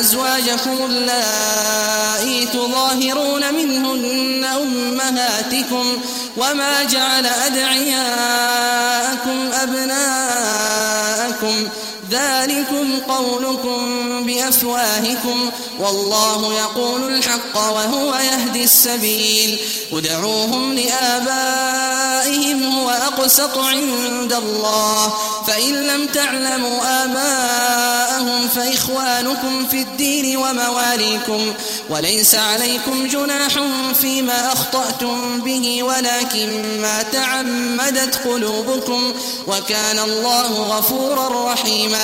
أزواجكم اللائي تظاهرون منهن أمهاتكم وما جعل أدعياءكم أبناءكم ذلكم قولكم بأفواهكم والله يقول الحق وهو يهدي السبيل. ادعوهم لآبائهم هو أقسط عند الله. فإن لم تعلموا آباءهم فإخوانكم في الدين ومواليكم. وليس عليكم جناح فيما أخطأتم به ولكن ما تعمدت قلوبكم. وكان الله غفورا رحيما.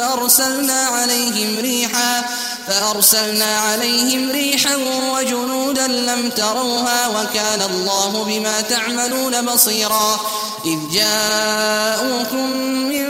فأرسلنا عليهم ريحا فأرسلنا عليهم ريحا وجنودا لم تروها وكان الله بما تعملون بصيرا. إذ جاءوكم من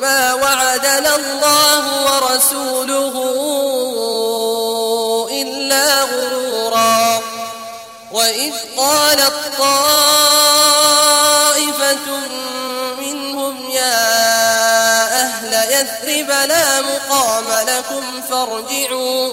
ما وعدنا الله ورسوله إلا غرورا. وإذ قالت طائفة منهم يا أهل يثرب لا مقام لكم فارجعوا.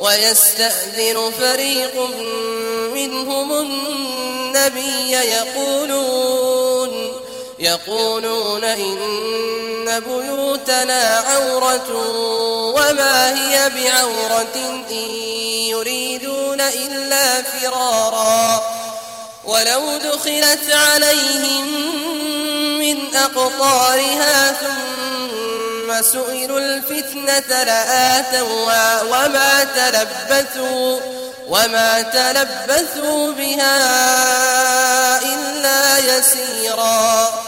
ويستأذن فريق منهم النبي يقولون يقولون إن بيوتنا عورة وما هي بعورة إن يريدون إلا فرارا ولو دخلت عليهم من أقطارها ثم سئلوا الفتنة لآتوها وما تلبثوا وما تلبثوا بها إلا يسيرا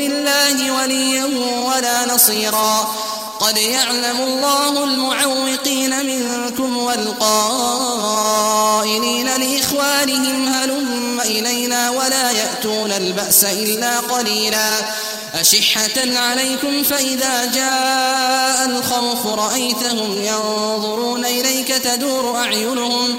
الله وليا ولا نصيرا. قد يعلم الله المعوقين منكم والقائلين لإخوانهم هلم إلينا ولا يأتون البأس إلا قليلا. أشحة عليكم فإذا جاء الخوف رأيتهم ينظرون إليك تدور أعينهم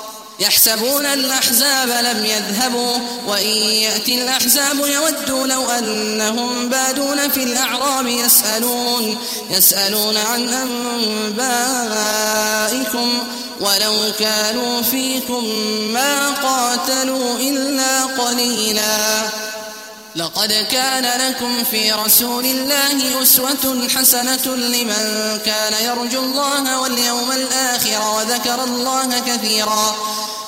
يحسبون الأحزاب لم يذهبوا وإن يأتي الأحزاب يودوا لو أنهم بادون في الأعراب يسألون يسألون عن أنبائكم ولو كانوا فيكم ما قاتلوا إلا قليلاً. لقد كان لكم في رسول الله أسوة حسنة لمن كان يرجو الله واليوم الآخر وذكر الله كثيرا.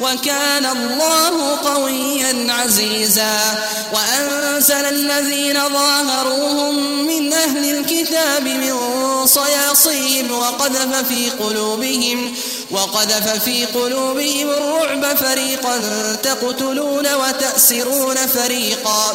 وكان الله قويا عزيزا وأنزل الذين ظاهروهم من أهل الكتاب من صياصيهم وقذف في قلوبهم وقذف في قلوبهم الرعب فريقا تقتلون وتأسرون فريقا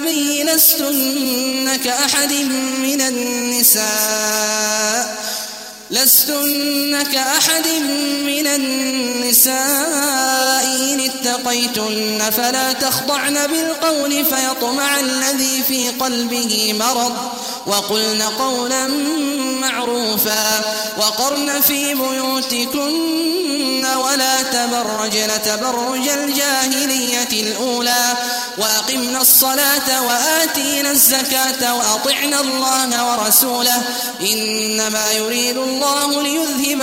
النبي لستن كأحد من النساء. لستن كأحد من النساء. اتقيتن فلا تخضعن بالقول فيطمع الذي في قلبه مرض وقلن قولا معروفا وقرن في بيوتكن ولا تبرجن تبرج الجاهلية الأولى وأقمنا الصلاة وآتينا الزكاة وأطعنا الله ورسوله إنما يريد الله ليذهب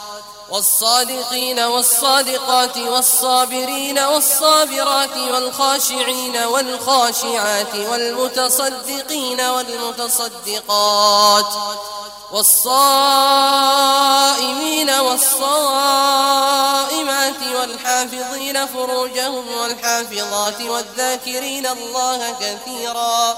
والصادقين والصادقات والصابرين والصابرات والخاشعين والخاشعات والمتصدقين والمتصدقات والصائمين والصائمات والحافظين فروجهم والحافظات والذاكرين الله كثيرا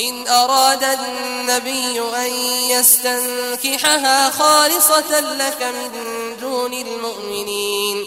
إن أراد النبي أن يستنكحها خالصة لك من دون المؤمنين.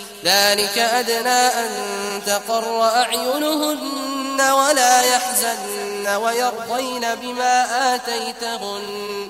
ذلك أدنى أن تقر أعينهن ولا يحزن ويرضين بما آتيتهن.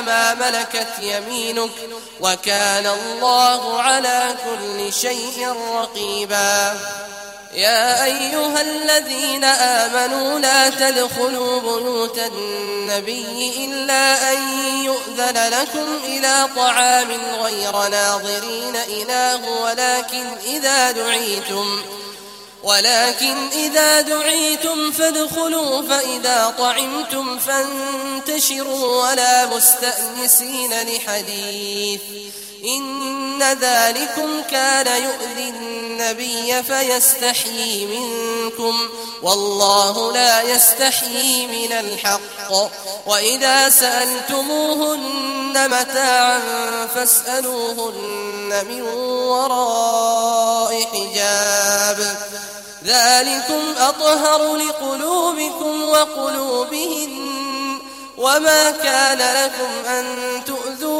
ما ملكت يمينك وكان الله على كل شيء رقيبا. يا أيها الذين آمنوا لا تدخلوا بيوت النبي إلا أن يؤذن لكم إلى طعام غير ناظرين إله ولكن إذا دعيتم ولكن إذا دعيتم فادخلوا فإذا طعمتم فانتشروا ولا مستأنسين لحديث. إن ذلكم كان يؤذي النبي فيستحيي منكم والله لا يستحيي من الحق وإذا سألتموهن متاعا فاسألوهن من وراء حجاب ذلكم أطهر لقلوبكم وقلوبهن وما كان لكم أن تؤذوا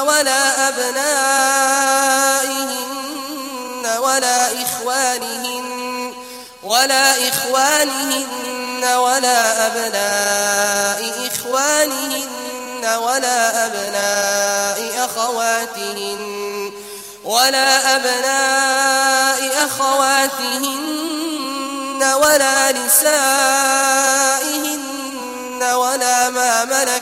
ولا أبنائهن ولا إخوانهن ولا إخوانهن ولا أبناء إخوانهن ولا أبناء أخواتهن ولا أبناء أخواتهن ولا نسائهن ولا ما ملكت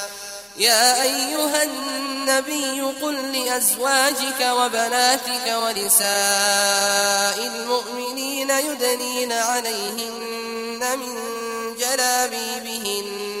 يا أيها النبي قل لأزواجك وبناتك ونساء المؤمنين يدنين عليهن من جلابيبهن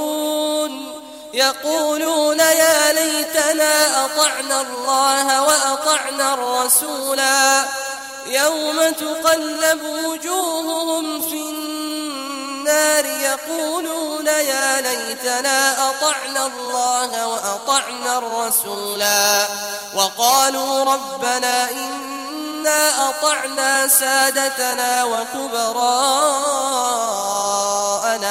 يقولون يا ليتنا أطعنا الله وأطعنا أطعنا الرسولا. يوم تقلب وجوههم في النار يقولون يا ليتنا أطعنا الله وأطعنا الرسولا. وقالوا ربنا إنا أطعنا سادتنا وكبراءنا.